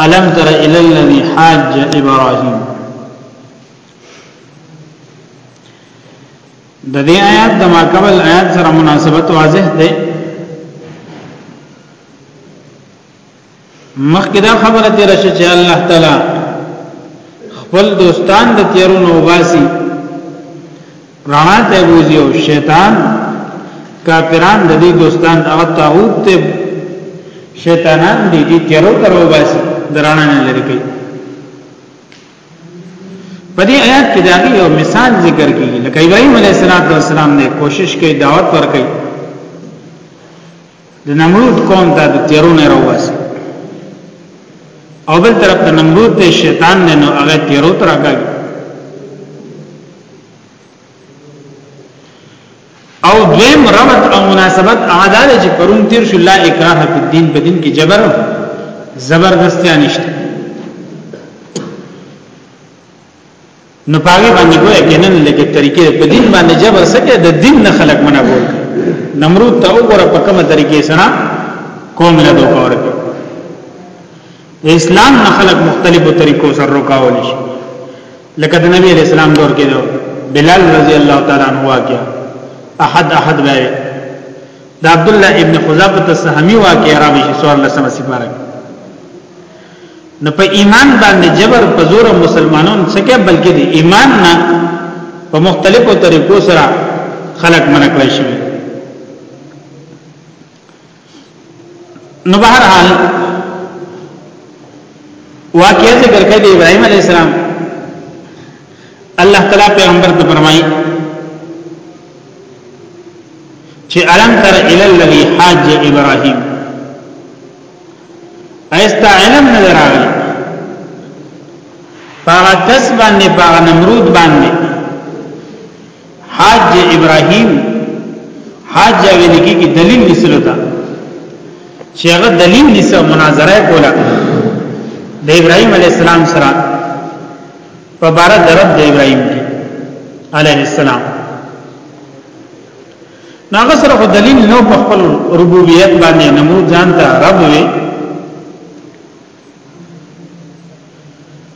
الم تر الى الذي حاج ابراهيم د دې آیات د ما قبل آیات سره مناسبت واضح ده مخکې دا خبره تیر شي چې الله تعالی خپل دوستان د تیرونو واسي رانا ته بوزي او شیطان کافران د دې دوستان هغه طاغوت ته شیطانان دي دي تیرو ترو باسي درانا نه لري کوي په دې آیات کې دا یو مثال ذکر کیږي لکه ابراهیم علیه السلام نه کوشش کوي دعوت ورکړي د نمرود قوم ته د تیرو نه راوباسي او بل طرف ته نمرود ته شیطان نه نو هغه تیرو تر راګي او دویم ربط او مناسبت اعداد چې پرون تیر شو لا اکراه په دین په دین کې جبر زبردستیا نشته نو پاګه باندې ګویا کې نن لکه طریقې په دین باندې جبر سکه د دین نه خلق منع کول نمرود ته وګوره په کومه طریقې سره قوم له دوه ورکړي اسلام نه خلق مختلفو طریقو سره رکاول شي لکه د نبی اسلام دور کې دو بلال رضی الله تعالی عنہ واقعا احد احد به د عبد الله ابن خزابه السهمي واقعا راوي شي سور لسمه سپاره نو په ایمان باندې جبر په زور مسلمانانو څخه بلکې د ایمان نه په مختلفو طریقو سره خلق منع کړی شوی نو بهر حال واقعي ذکر کړي ابراهيم عليه السلام الله تعالی پیغمبر ته فرمایي چې الم تر الى الذي حاج ابراهيم ایستا علم نه راغلی پاغه کس باندې پاغه نمرود باندې حاج ابراهیم حاج جاویدی کی دلیل نسلو تا چې هغه دلیل نسو مناظره کوله د ابراهیم علی السلام سره په بار درب د ابراهیم علی السلام ناغه سره خو دلیل نو په خپل ربوبیت باندې نمرود ځان ته رب وي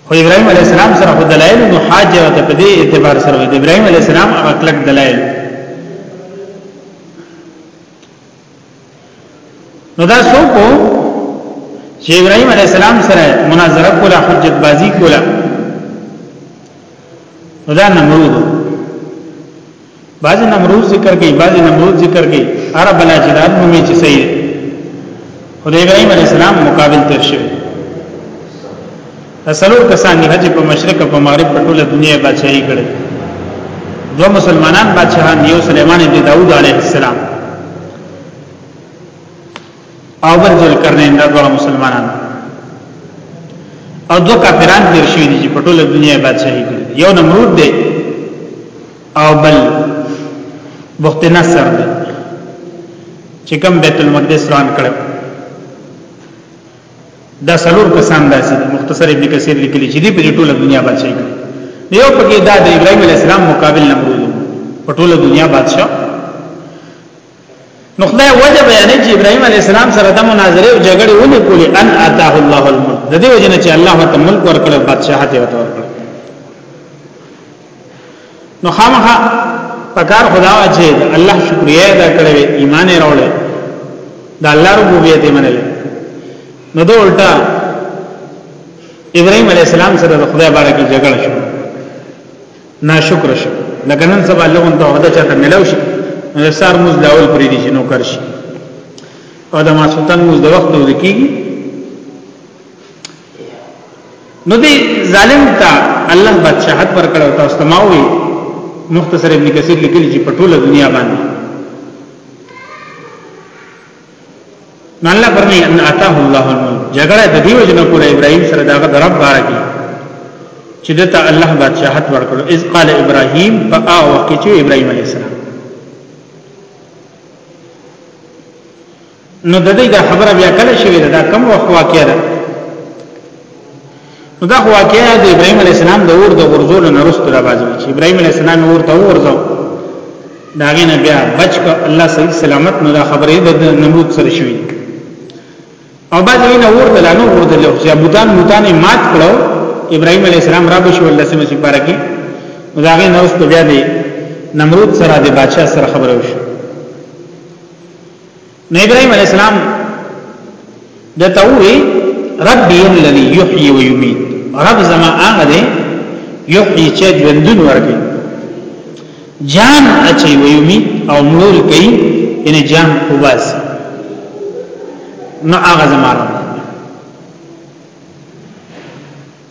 خو ابراهيم عليه السلام سره خو دلایل نو حاجه ته په دې اعتبار سره د ابراهيم عليه السلام هغه کلک دلایل نو دا څوک چې ابراهيم عليه السلام سره مناظره کوله حجت بازی کوله دا نمرود بعض نمرود ذکر کوي بعض نمرود ذکر کوي عرب لا جدال نومي چې صحیح دی خدای ابراهيم عليه السلام مقابل تر شوی سلور کسان دی حج په مشرق او په مغرب په ټوله دنیا بادشاہي کړي دو مسلمانان بادشاہان یو سليمان ابن داوود علیه السلام او بل ذوالقرنین دا دوه مسلمانان او دو کافران تیر شوی دي چې په ټوله دنیا بادشاہي کړي یو نمرود دی او بل بخت نصر دی چې کوم بیت المقدس روان کړو دا سلور کسان داسې مختصر ابن کثیر لیکلی چې دی په ټوله دنیا بادشاہي کړې یو پکې دا د ابراهیم علی السلام مقابل نمرود په ټوله دنیا بادشاہ نو خدای وجه بیانې چې ابراهیم علی السلام سره د مناظره او جګړې ونې کولې ان اتاه الله الملک د دې وجه نه چې الله ته ملک ورکړ بادشاہت ورکړ نو خامخا پکار خدا چې الله شکریا ادا کړی ایمان یې راوړی دا الله ربوبیت یې منل نو دا الټا ابراهيم عليه السلام سره د خدای باره کې جګړه شو ناشکر شو لکه نن سبا لغون ته وعده چاته ملو شي نو سار موږ داول پرې دي چې نو کرشي او د ماسوتن موږ د وخت وځکیږي نو دی ظالم ته الله بادشاہت ورکړو تاسو ته ماوي مختصر ابن کثیر لیکلی چې په ټوله دنیا باندې نو الله فرمایي ان اتاه الله الملک جګړه د دیو جن کول ابراهيم سره داغه درب بارکی چې دته الله بادشاہت ورکړو اذ قال ابراهيم فآ وقت چې ابراهيم عليه السلام نو د دې دا خبره بیا کله شوې ده دا کم وخت واقع ده نو دا واقع د ابراهيم عليه السلام د اور د غرزول نه رسته را باندې چې ابراهيم عليه السلام اور ته ورځو داغه نه بیا بچ کو الله صحیح سلامت نو دا خبره د نمرود سره شوې او بعد یې نه اور دلانو اور دلو چې بوتان بوتان مات کړو ابراهيم عليه السلام را بشو الله سمه چې بارکه نو داغه نه رسته بیا دی نمرود سره د بادشاہ سره خبره وشو نو ابراهيم عليه السلام د توي ربي الذي يحيي ويميت رب زما هغه دی يحيي چې ژوندون ورکي جان اچي ويميت او مړول کوي ان جان قواس نو هغه زما رب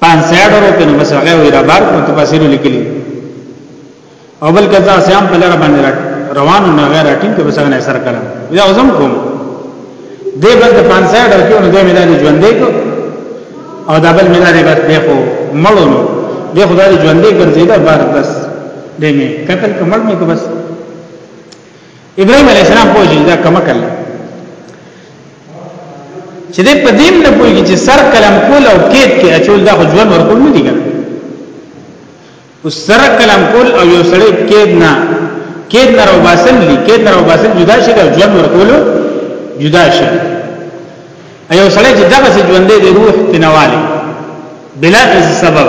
500 روپے نو بس هغه وی را بار کو تفاسیر لیکلی او بل کزا سیام په لار باندې روانو نه غیر ټینګ کې بسغه نه سر کلم یا غزم کوم دې بند 500 ډکه نو دې ملاري ژوندې کو او دا بل ملاري بس دې خو مړو نو دې خدای ژوندې ګرځیدا بار بس دې می قتل کمل می کو بس ابراهيم عليه السلام پوه شي دا کمکل چې دې په دې نه پوهیږي چې سر قلم کول او کېد کې اچول دا خو ژوند ورکول نه دي ګره او سر قلم کول او یو سړی کېد نه کېد نه راو باسل دي کېد نه راو باسل جدا شي دا ژوند ورکول جدا شي ایو سړی چې دغه ژوندې د روح تنواله بلا سبب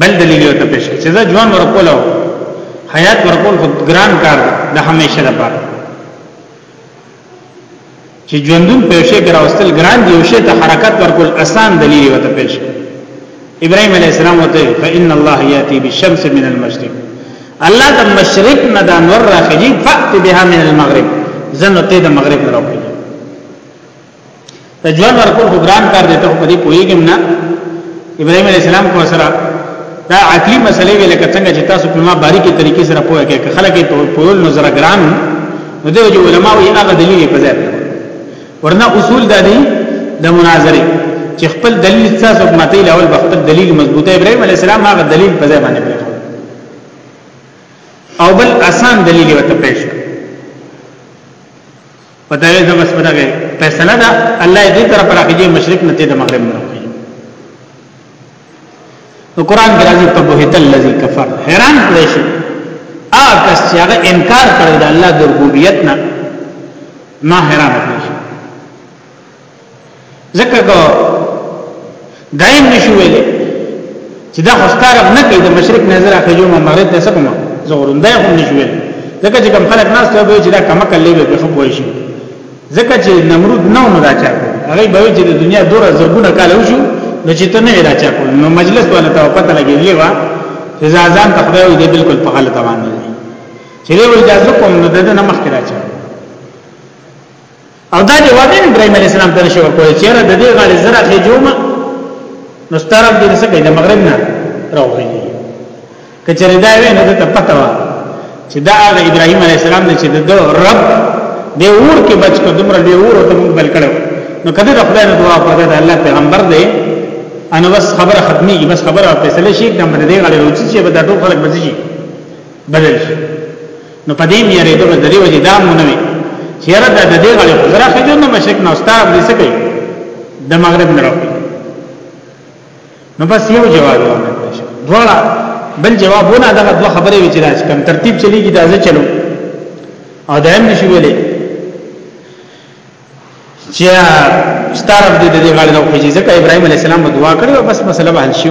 بل دلیل یو ته پیش کړي چې دا ژوند ورکول او حیات ورکول خو ګران کار دی د همیشه لپاره چې ژوندون په شی کې راوستل ګران دی او شی ته حرکت ورکول اسان دلیل یو ته پیش کړي ابراهيم عليه السلام وته فإن الله يأتي بالشمس من المشرق الله د مشرق نه د انور راخجي فأت بها من المغرب زنه ته د مغرب راوړي ته ژوند ورکول خو ګران کار دی ته په دې پوهیږم نه ابراهيم عليه السلام کو سره دا عقلي مسلې ویل کڅنګ چې تاسو په ما باریکي طریقې سره پوهه کې خلک په پول نظر ګران نو د علماء یې هغه دلیل په ځای ورنه اصول د دې د مناظره چې خپل دلیل تاسو ماته لاول خپل دلیل مضبوطه ابراهيم عليه السلام هغه دلیل په ځای باندې او بل آسان دلیل ورته پیش په دغه ځای بس بدغه فیصله ده الله دې طرف راکړي مشرق نه ته د مغرب نه راکړي نو قران کې راځي فبهت الذی کفر حیران کړی شي آ کس چې هغه انکار کړی د الله د ربوبیت نه ما حیران کړی ځکه کو دایم نشو ویلې چې دا خوستارب نه کوي د مشرق نظر اخجو ما مغرب ته سکم زغورم دا هم نشو ویلې ځکه چې کم خلک ناس ته به چې دا کم کلې به خو پوي شي ځکه چې نمرود نو نه راچا هغه به چې د دنیا دوره زرګونه کال وشو نو چې ته نه راچا کول نو مجلس ولا ته پته لګېږي وا چې ځان ته خدای دې بالکل په غلطه باندې چې له اجازه کوم نو دغه نه مخکې راچا او دا جواب یې ابراهيم عليه السلام ته نشو ورکول چې را د دې غاړي زرا کې جوما نو ستارب دې څه کوي د مغرب نه راوړي کچره دا وې نه ته پته و چې دا هغه ابراهيم عليه السلام نه چې د رب د اور کې بچ کو دمر له اور ته موږ بل کړو نو کله د خدای نه دعا پرده د الله پیغمبر دی انا بس خبره ختمي بس خبره فیصله شي د باندې غړي روچي چې به دا ټول خلک بچي بدل شي نو په دې میارې د دې وجه دا مونږ نه چیرې دا د دې غړي خزر خېدو نه مشرک نه استاد دې څه کوي د مغرب نه راوي نو بس یو جواب ونه شو دواړه بل جوابونه دا دوه خبرې وی چې راځي کم ترتیب چلیږي دا ځه چلو او دا هم نشو ویلې چې ستاره دې دې غړي نو خېږي ځکه ابراهيم عليه السلام دعا کړې بس مسله به حل شي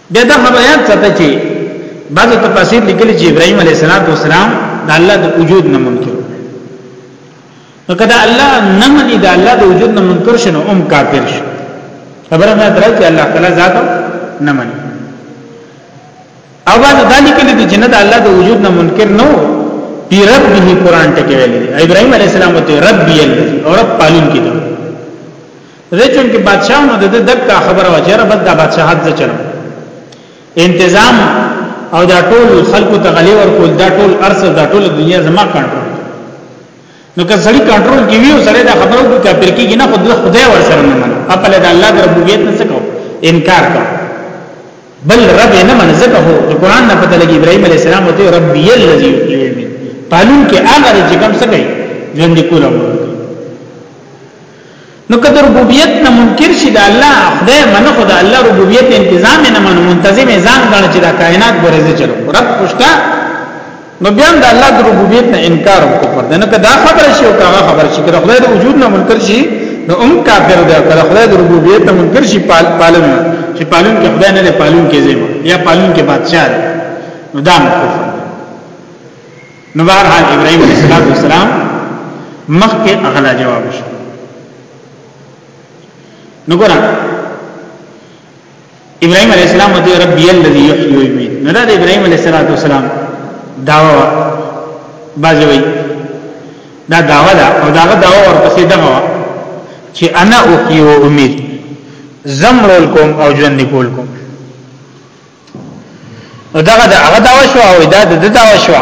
بیا دا هم یاد ساته چې بعض تفاسیر لیکلي چې ابراهيم عليه السلام د الله د وجود نه منکر نو کدا الله نه مني د الله د وجود نه منکر شنو هم کافر شي خبره ما درا چې الله تعالی ذات نه مني او بعد ذالک لدی جنت الله د وجود نه منکر نو پی رب به قران ټکی ویلی ابراهيم عليه السلام ته رب یل او رب پالون کیدو زه چون کې بادشاہ نو د دکا خبره و چې رب د بادشاہت زه چلم انتظام او دا ټول خلکو ته غلي ورکول دا ټول ارس دا ټول دنیا زما کنټرول نو که سړی کنټرول کې ویو سره دا خبره وکړي کافر کېږي نه خدای خدای ور سره نه مني خپل د الله د ربوبیت نه څه کو انکار کو بل رب نه من زکه هو چې قران نه پته لګي ابراهيم عليه السلام ته ربي الذي يحيي قانون کې هغه چې کوم څه کوي ژوند کولو نو که د ربوبیت نه منکر شي د الله خدای منه خو د الله ربوبیت انتظام نه منه منتظم ځان غواړي چې د کائنات ورزه چلو رب پښتا نو بیا د الله د ربوبیت نه انکار وکړ دا نه کدا خبر شي او کاغه خبر شي کله خدای د وجود نه منکر شي نو هم کافر دی کله خدای د ربوبیت نه منکر شي پال پالن چې پالون کې خدای نه دی پالون کې زیمه یا پالون کې بادشاہ نو دا کفر نو بهر حال ابراهيم عليه السلام مخکې اغلا جواب شو نو ګورم ابراهيم عليه السلام ته ربي الذي يحيي ويميت نو دا ابراهيم عليه السلام داوا بازوي دا داوا دا او دا داوا ورپسې دغه چې انا احيي و اميت زمرل کوم او ژوند کول کوم نو دا د هغه داوا شو او دا د داوا شو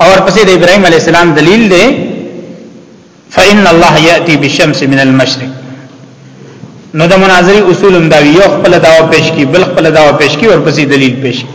او ورپسې د ابراهيم عليه السلام دلیل دی فإن الله يأتي بالشمس من المشرق نو د مناظري اصول هم دا یو خپل داوا پیش کی بل خپل داوا پیش کی ورپسې دلیل پیش کی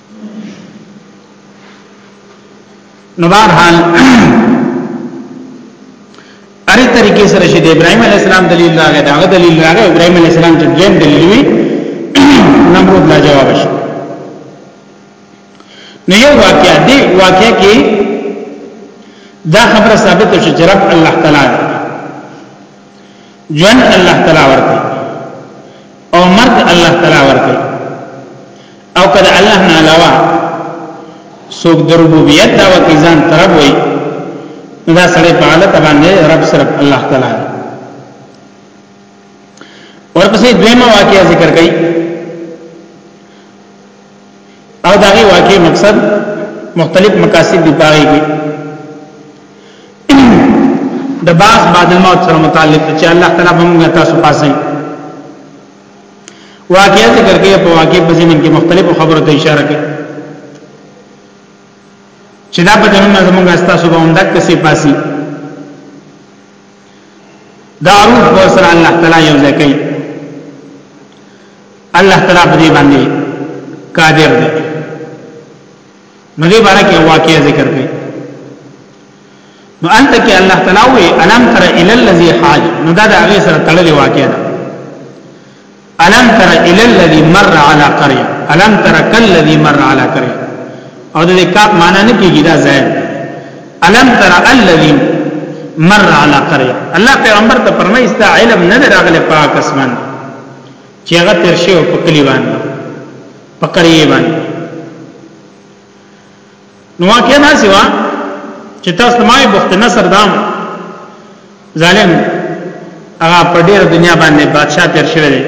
نو بهر حال اره طریقې سره چې د ابراهيم عليه السلام دلیل راغی دا دلیل راغی ابراهيم عليه السلام چې دیم دلیل وی نمرود لا جواب شي نو یو واقعیا دی واقعیا کې دا خبره ثابت شو چې رب الله تعالی ژوند الله تعالی ورکړي او مرګ الله تعالی ورکړي او کله الله نه علاوه سوق د ربوبیت دا وکي ځان طرف وي دا سره په حالت باندې رب صرف الله تعالی ورپسې دویمه واقعیا ذکر کړي او دا غي واقعي مقصد مختلف مقاصد دي پاره کې د باس بعد الموت سره متعلق چې الله تعالی به موږ تاسو پاسه واقعي ذکر کې په واقعي په ځینې کې مختلفو خبرو ته اشاره کوي چې دا په جنم زمونږ استاسو به هم دک څه پاسي دا روح به سره الله تعالی یو ځای کوي الله تعالی په دې باندې قادر دی نو دې باره کې واقعي ذکر کوي نو انت کې الله تعالی وی الم تر ال الذی حاج نو دا د هغه سره تړلې واقعي ده الم تر الى الذي مر على قريه الم تر كالذي مر على قريه او د کاپ معنا نه کیږي دا زائد الم تر الذي مر على قريه الله پیغمبر ته فرمایي ستا علم نه راغله پاک اسمان چې هغه تر شی او پکلی باندې پکړی باندې نو واقعا دا سوا چې تاسو ما بخت نصر دام ظالم هغه په ډیره دنیا باندې بادشاہ تیر شوی دی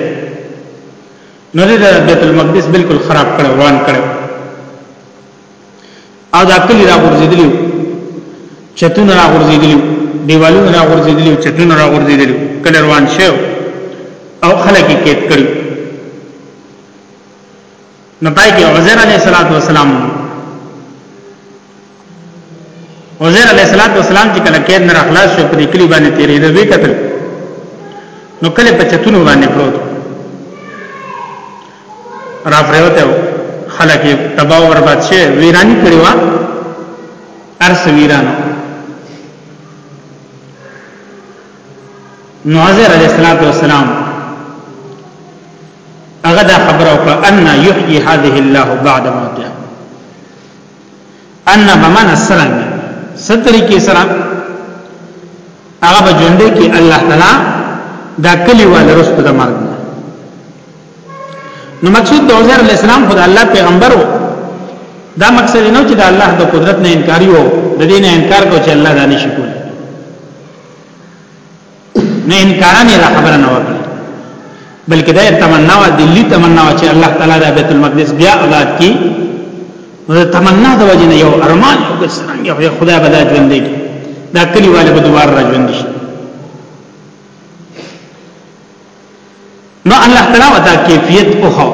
نو د بیت المقدس بالکل خراب کړو روان کړو او دا کلی را غورځیدلی چتون را غورځیدلی دیوالونه را غورځیدلی چتون را غورځیدلی کله روان شو او خلک یې کېد کړو نو پای کې عزیر علیه السلام عزیر علیه السلام چې کله کېد نه اخلاص شو په دې کلی باندې تیرې د وی قتل نو کله په چتونو باندې پروت را پروته خلک تباہ برباد شي ویرانی کړی و ارس ویرانو نو عزیر علیه السلام هغه دا خبره وکړه ان یحیی هذه الله بعد موتها ان بمن سرنګ ستری کې سره هغه بجوندې کې الله تعالی دا کلی وال رست د مرګ نو مقصود د عزیر علی السلام خدای الله پیغمبر وو دا مقصد نه چې د الله د قدرت نه انکاری وو د دین انکار کو چې الله دا نشي کولی نه انکاران یې دا خبره نه وکړه بلکې دا تمنا و دلی تمنا و چې الله تعالی د بیت المقدس بیا آباد کړي نو تمنا د وجه نه یو ارمان یو ګسرنګ یو خدای به دا ژوند دی دا کلی والے به دوباره را ژوند شي نو الله تعالی ودا کیفیت او خو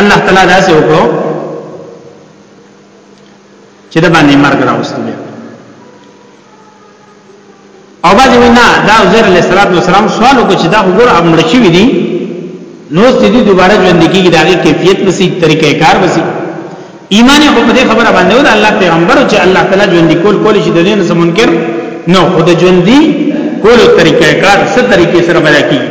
الله تعالی دا څه وکړو چې د باندې مرګ راوستل او باندې وینا دا عزیر علیہ الصلوۃ والسلام سوال وکړ چې دا وګور امر شي وی دي نو ستدي دوباره ژوند کیږي دا کیفیت وسی طریقې کار وسی ایمان یې په دې خبره باندې ول الله پیغمبر چې الله تعالی ژوند کول کول شي د دې نه منکر نو خود ژوند کول طریقې کار ست طریقې سره بیا کیږي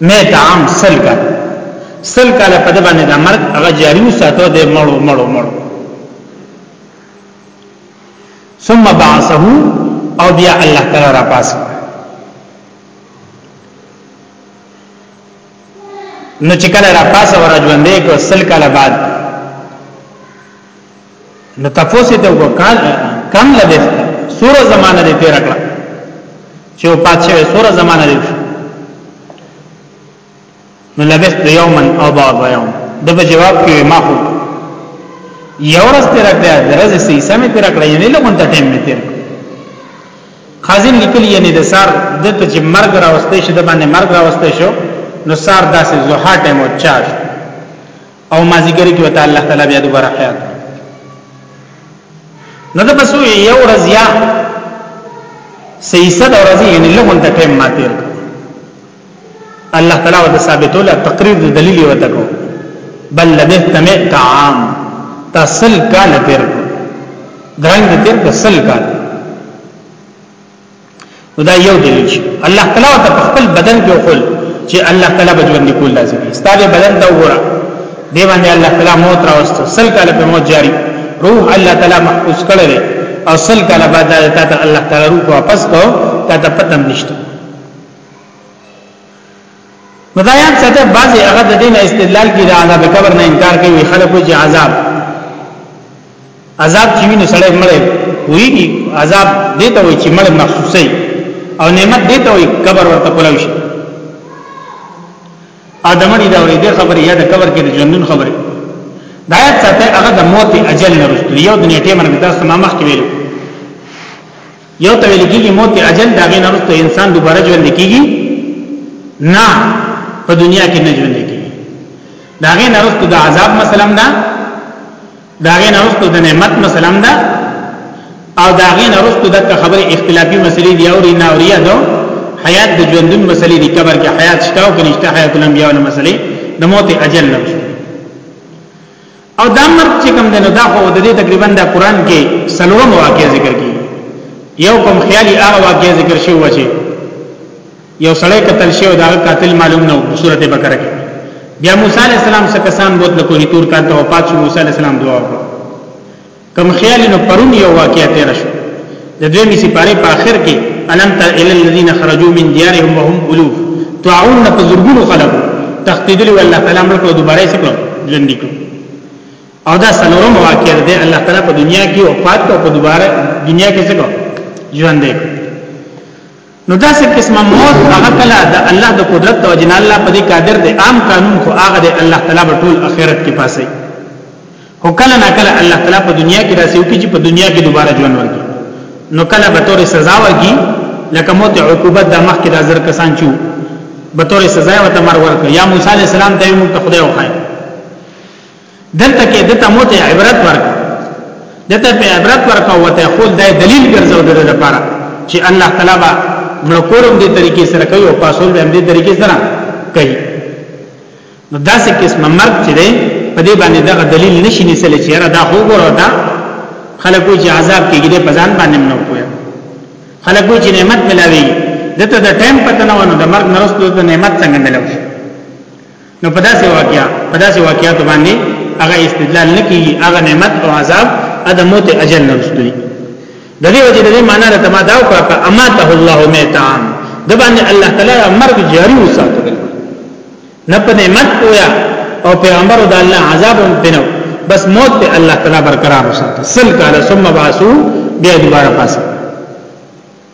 مئت عام سل کال سل کال په د باندې د مرګ هغه جاری وساتو د مړو مړو مړو ثم بعثه او بیا الله تعالی را پاس نو چې کله را پاس ور ژوندې کو سل کال بعد نو تفوسی ته وکال کم لبس سوره زمانه دې تیر کړه چې او پاتشه سوره زمانه دې نو لبس یومن او بعض یوم د په جواب کې ما خو یو ورځ تیر کړه درځه سې سمې تیر کړه یعنی لګون ته ټیم نه تیر خازن لیکلی یعنی د سار د ته چې مرګ راوستې شي د باندې مرګ راوستې شو نو سار داسې زوحه ټیم او چاش او مازیګر کې وته الله تعالی بیا دوباره حیات نه ده بسو یو ورځ یا سیسه د ورځې یعنی له مونږ ټیم ماته الله تعالی وته ثابتول تقریر د دلیل وته کو بل لبثت مئت عام تسل کال تیر درنګ تیر تسل کال نو دا یو دلیل شي الله تعالی ته خپل بدن کې خپل چې الله تعالی به ژوند کول لازم دي ستاره بدن دا وګوره دی باندې الله تعالی موت راوست سل کاله په موت جاری روح الله تعالی محفوظ کړل او سل کاله بعد دا ته الله تعالی روح واپس کو تا ته پتم نشته نو دا یاد ساته بعضی هغه د دین استدلال کی د عذاب قبر نه انکار کوي خلکو چې عذاب عذاب چې ویني سړی مړ وي عذاب دې ته وي چې مړ مخصوصي او نعمت دې ته وي قبر ورته کولاوي شي ادمړي دا ورې دې خبرې یا د قبر کې د ژوندون خبرې دا یاد ساته هغه د موت اجل نه رسول یو د نیټه مرګ تاسو ما مخ کې ویلو یو ته ویل کېږي موت اجل دا غي نه رسته انسان دوباره ژوند کېږي نه په دنیا کې نه ژوند کېږي دا غي نه رسته د عذاب مثلا ده دا غي نه رسته د نعمت مثلا ده او دا غي نه رسته د خبره اختلافي مسلې دی او نه اوریا ده حیات د ژوندون مسلې دی قبر کې حیات شته او کنيشته حیات الانبیاء له مسلې د موت اجل نه او دا مرګ چې کوم دی نو دا خو د دې تقریبا د قران کې سلورم واقع ذکر کی یو کوم خیالي هغه واقع ذکر شوی و چې یو سړی قتل شوی دا قاتل معلوم نه و سورته بقره کې بیا موسی علی السلام څخه کسان بوت لکه هی تور کانته وفات شو موسی علی السلام دعا وکړه کم خیال نو پرون یو واقعیا تیر شو د دوی می سپاره په اخر کې الم تر ال الذين خرجوا من ديارهم وهم الوف تعاون په زرګونو خلق تخدیدل والله تعالی امر کو دوباره سي کو ژوند کو او دا سلورم واقعیا ده الله تعالی په دنیا کې او پات کو په دوباره دنیا کې څه کو ژوند کو نو دا څه قسمه موت هغه کله د الله د قدرت او جن الله په دې قادر دی عام قانون خو هغه دی الله تعالی په ټول اخرت کې پاسي هو کله نه کله الله تعالی په دنیا کې راځي او چې په دنیا کې دوباره ژوند ورکړي نو کله به تور سزا ورکړي لکه موت عقوبت د مخ کې د زر کسان چو به تور سزا وته مر ورکړي یا موسی علی السلام ته یو ته خدای وخایي دلته کې دته مو ته عبرت ورک دته په عبرت ورک او ته خپل د دلیل ګرځو د لپاره چې الله تعالی با ملکورم دې طریقې سره کوي او پاسول به دې طریقې سره کوي نو داسې قسم مرګ چې دی په دې باندې دا دلیل نشي نسل چې را دا خو ګورو دا خلک وی چې عذاب کېږي د پزان باندې نه کوی خلک وی چې نعمت ملاوي دته د ټیم پته نه ونه د مرګ نرسته د نعمت څنګه ملاوي نو په داسې واقعیا په داسې واقعیات باندې هغه استدلال نه کیږي هغه نعمت او عذاب اده موت اجل نه رسولي د دې وجه د دې معنی را تما دا وکړه په اماته الله میتان د باندې الله تعالی مرګ جاری وساتل نه په نعمت پویا او پیغمبر د الله عذاب هم پینو بس موت ته الله تعالی برقرار وساتل سل کاله ثم باسو بیا دوباره پاسه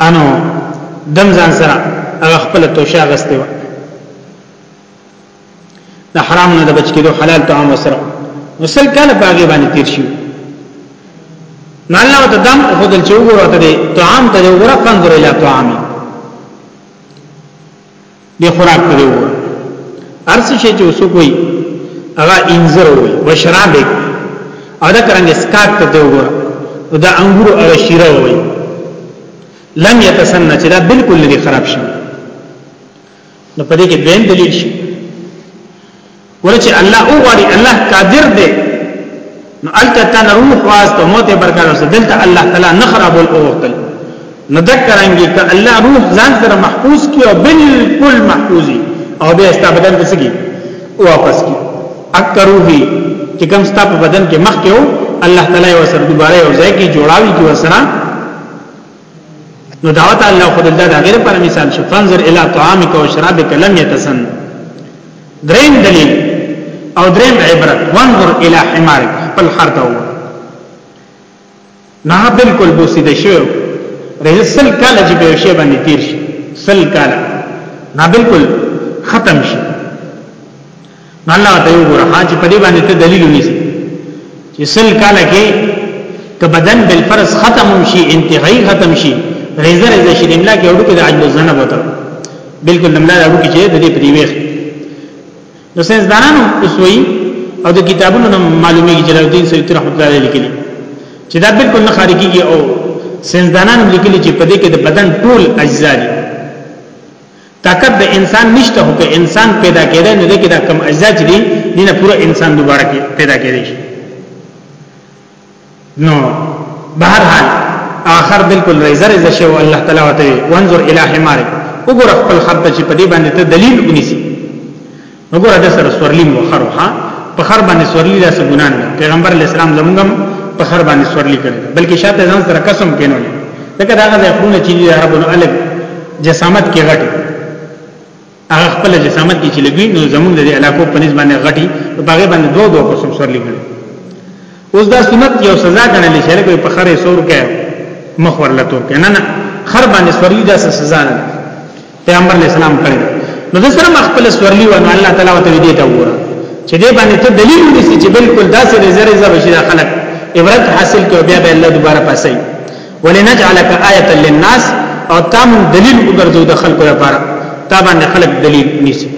انو دم ځان سره هغه خپل توشه غسته و د حرام نه د بچ کېدو حلال طعام وسره وسل کاله باغې باندې تیر شي نو الله ته دم خودل چې وګورته دي طعام ته وګوره فنظر الى طعامي دی خوراک ته دی وګوره ارس شي چې اوسو کوي هغه انځر وي وشراب دی او دا کرنګ سکاک ته دی وګوره دا انګور او شیره وي لم يتسنى چې دا بالکل لري خراب شي نو په دې کې دویم دلیل شي ولې چې الله او غواړي الله قادر دی نو الته تن روح واز ته موت برکار اوسه دلته الله تعالی نه خراب ول اوتل نو ذکرانګي ک الله روح ځان سره محفوظ کی او بالکل محفوظي او به استا بدن ته سګي واپس کی اکروهی چې کوم ستا په بدن کې مخ کې وو الله تعالی یې وسره دوباره یو ځای کې جوړاوي کې وسره نو دعوت الله خود الله دا غیر پر مثال شو فنظر الی طعامک و شرابک لم یتسن دریم دلیل او دریم عبرت وانظر الی حمارک خپل خر ته وو نه بالکل بوسیده شو رسل کاله چې به شی باندې تیر شي سل کاله نه بالکل ختم شي نو الله ته یو ګره حاج په دې باندې ته دلیل ونیسي چې سل کال کې که بدن بل فرض ختم شي انتهایی ختم شي ریزه ریزه شي املا کې وړو کې د عجب زنه وته بالکل املا وړو کې چې د دې پریويخ نو سنس دانانو اسوي او د کتابونو معلومه جلال الدین سیوطی رحمت الله علیه لیکلي چې دا بالکل نه خارجيږي او سنس دانانو لیکلي چې په دې کې د بدن ټول اجزا دي طاقت د انسان نشته خو که انسان پیدا کېده نو دغه د کم اجزا چې دي دینه پوره انسان دوباره کې پیدا کېدی شي نو بهر حال اخر بالکل ریزه ریزه شو الله تعالی وته وانظر الی حمار وګور خپل خر ته چې په دې باندې ته دلیل ونیسی نو ګوره د سره سورلی مو خرو ها په خر باندې سورلی لا څه ګنان ده پیغمبر اسلام زمونږم په خر باندې سورلی کړ بلکې شاته ځان سره قسم کینو لکه دا غزه خونه چې د عربونو الګ جسامت کې غټي هغه خپل جسامت کې چې لګوي نو زمونږ د علاقو په نسبت باندې غټي په هغه باندې دوه دوه قسم سورلی کړ اوس دا سنت یو سزا ګڼل شي لکه په خر سور کې مخ ورلته کنه نه خر باندې سورلی دا سزا نه پیغمبر علیہ السلام کړی نو د سره مخ په سورلی ونه الله تعالی وته دې ته وره چې دې باندې ته دلیل ونیسي چې بالکل داسې زره زره شي خلک عبرت حاصل کوي بیا به الله دوباره پاسي ولنجعلک آیه للناس او تام دلیل وګرځو د خلکو لپاره تا باندې خلک دلیل نیسي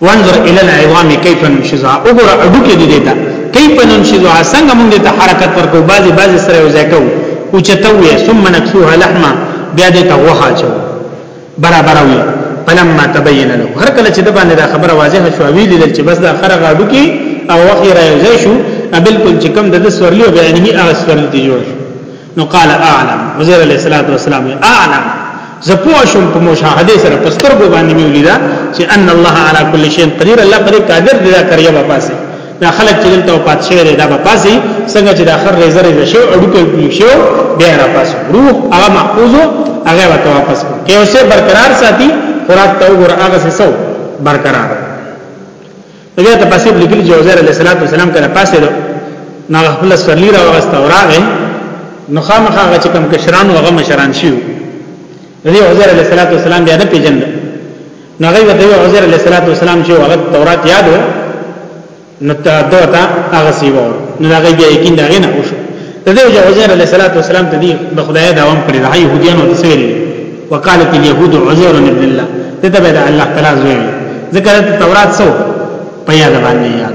وانظر الى العظام كيف ننشزها وګور اډو کې دي دیتا كيف ننشزها څنګه موږ ته حرکت ورکو بازي بازي سره وځکو او چتوي ثم نكسوها لحما بیا دې ته وها چو برابر وي فلما تبين له هر کله چې د باندې دا خبره واضحه شو وی لیدل چې بس دا خره غاډو کې او وخت راځي شو بالکل چې کم د سورلی او بیانې هغه سورلی جوړ شو نو قال اعلم وزير عليه الصلاه والسلام اعلم زپوشم په مشاهده سره پستر ګو باندې ویلیدا چې ان الله على كل شيء قدير الله پر قادر دی دا کړی په پاسه دا خلک چې دلته پات شوی دی دا په پاسه څنګه چې د اخر ریزه ریزه شو اډو کې شو بیا را پاسه روح هغه محفوظ هغه وته واپس کې اوسه برقرار ساتي خوراک ته وګور هغه څه سو برقرار بیا ته پاسې لیکل چې عزیر علیه السلام کله پاسې دو نو خپل سرلی را وغست او راغې نو خامخا هغه چې کم کشران او هغه مشران شي دی عزیر علیه السلام بیا نه پیژند نو هغه وته عزیر علیه السلام چې هغه تورات یاد و نو ته دوته هغه سی وو نو هغه بیا یقین دا غنه وشو د دې چې عزیر علیه السلام ته دی د خدای داوام کړی د يهودانو د سویل وقالت اليهود عزير ابن الله ته ته به الله تعالی زوی ذکر تورات سو په یاد باندې یاد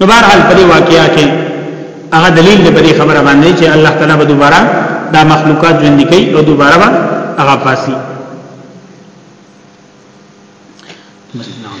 نو بهر حال په واقعیا کې هغه دلیل د بری خبره باندې چې الله تعالی به دوباره دا مخلوقات ژوند کوي او دوباره به هغه پاسي مسلمان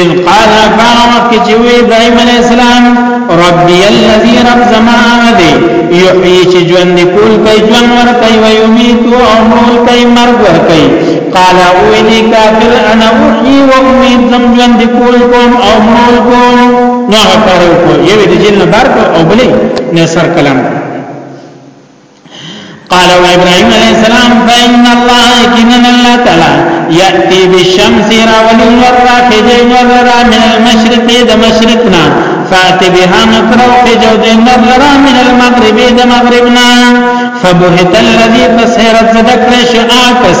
اذ قال فاوقت جو ابراهيم عليه السلام ربي الذي رب زمان دي يحيي چې ژوند کول کوي ژوند ور کوي او يميت او مول کوي مرګ ور کوي قال اويني كافر انا احيي واميت زم ژوند کول کوم او مول کوم نو هغه کار وکړ یوه د جن بار او بلې نه سر کلام قال و ابراهيم عليه السلام فإن الله كنن الله تعالى يأتي بالشمس راولي ورا خجي ورا من المشرق دا مشرقنا فات بها نفروخ جو دین نظرا من المغرب د مغربنا فبهت الذي فسیرت زدکرش آکس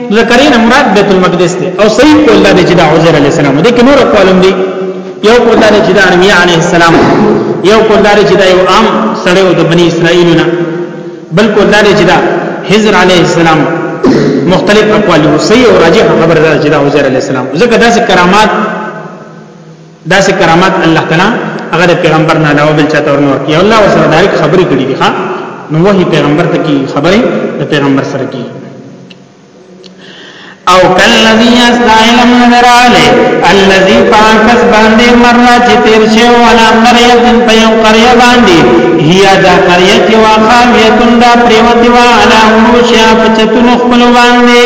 ذکریا نه مراد بیت المقدس دی او صحیح قول دا دی چې دا عزیر علی السلام دی کې نور قولم دی یو قول دا چې دا ارمیا علی السلام یو قول دا چې دا یو عام سړی او د بنی اسرائیل نه بل قول دا چې دا حضر علی السلام مختلف اقوال او صحیح او راجح خبره ده چې دا عزیر علی السلام ځکه دا چې کرامات دا سه کرامات الله تعالی هغه پیغمبر نه علاوه بل چاته ورنور کی الله وسره دایک خبرې کړې دي ها نو وحي پیغمبر ته کی خبرې د پیغمبر سره کی او کلذی استعلم نراله الذی پاکس باندې مرنا چې تیر شو ولا قريه په یو قريه باندې هيا دا قريه چې واخامیتون دا پریوتی وا علا هو شیا پچتون خپل باندې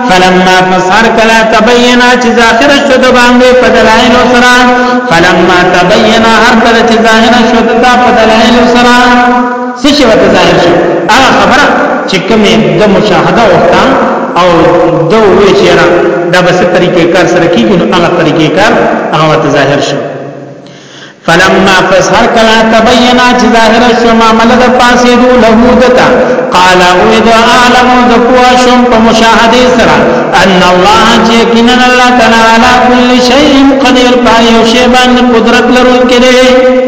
فلما فسر کلا تبینا چې ظاهر شو د باندې په دلایل سره فلما تبینا هر کله چې ظاهر شو د په دلایل سره څه شي وته ظاهر شو هغه خبره چې کومه د مشاهده وکړه او د وی چې را د بس طریقې کار سره کیږي نو هغه طریقې کار هغه ظاهر شو فلما پس هر کلا تبینا چې ظاهر شو ما ملد پاسې دو له دتا قال او اذا عالم ذکوا شم په مشاهده سره ان الله چې کین الله تعالی علی کل شیء قدیر پای او شی باندې قدرت لرونکی دی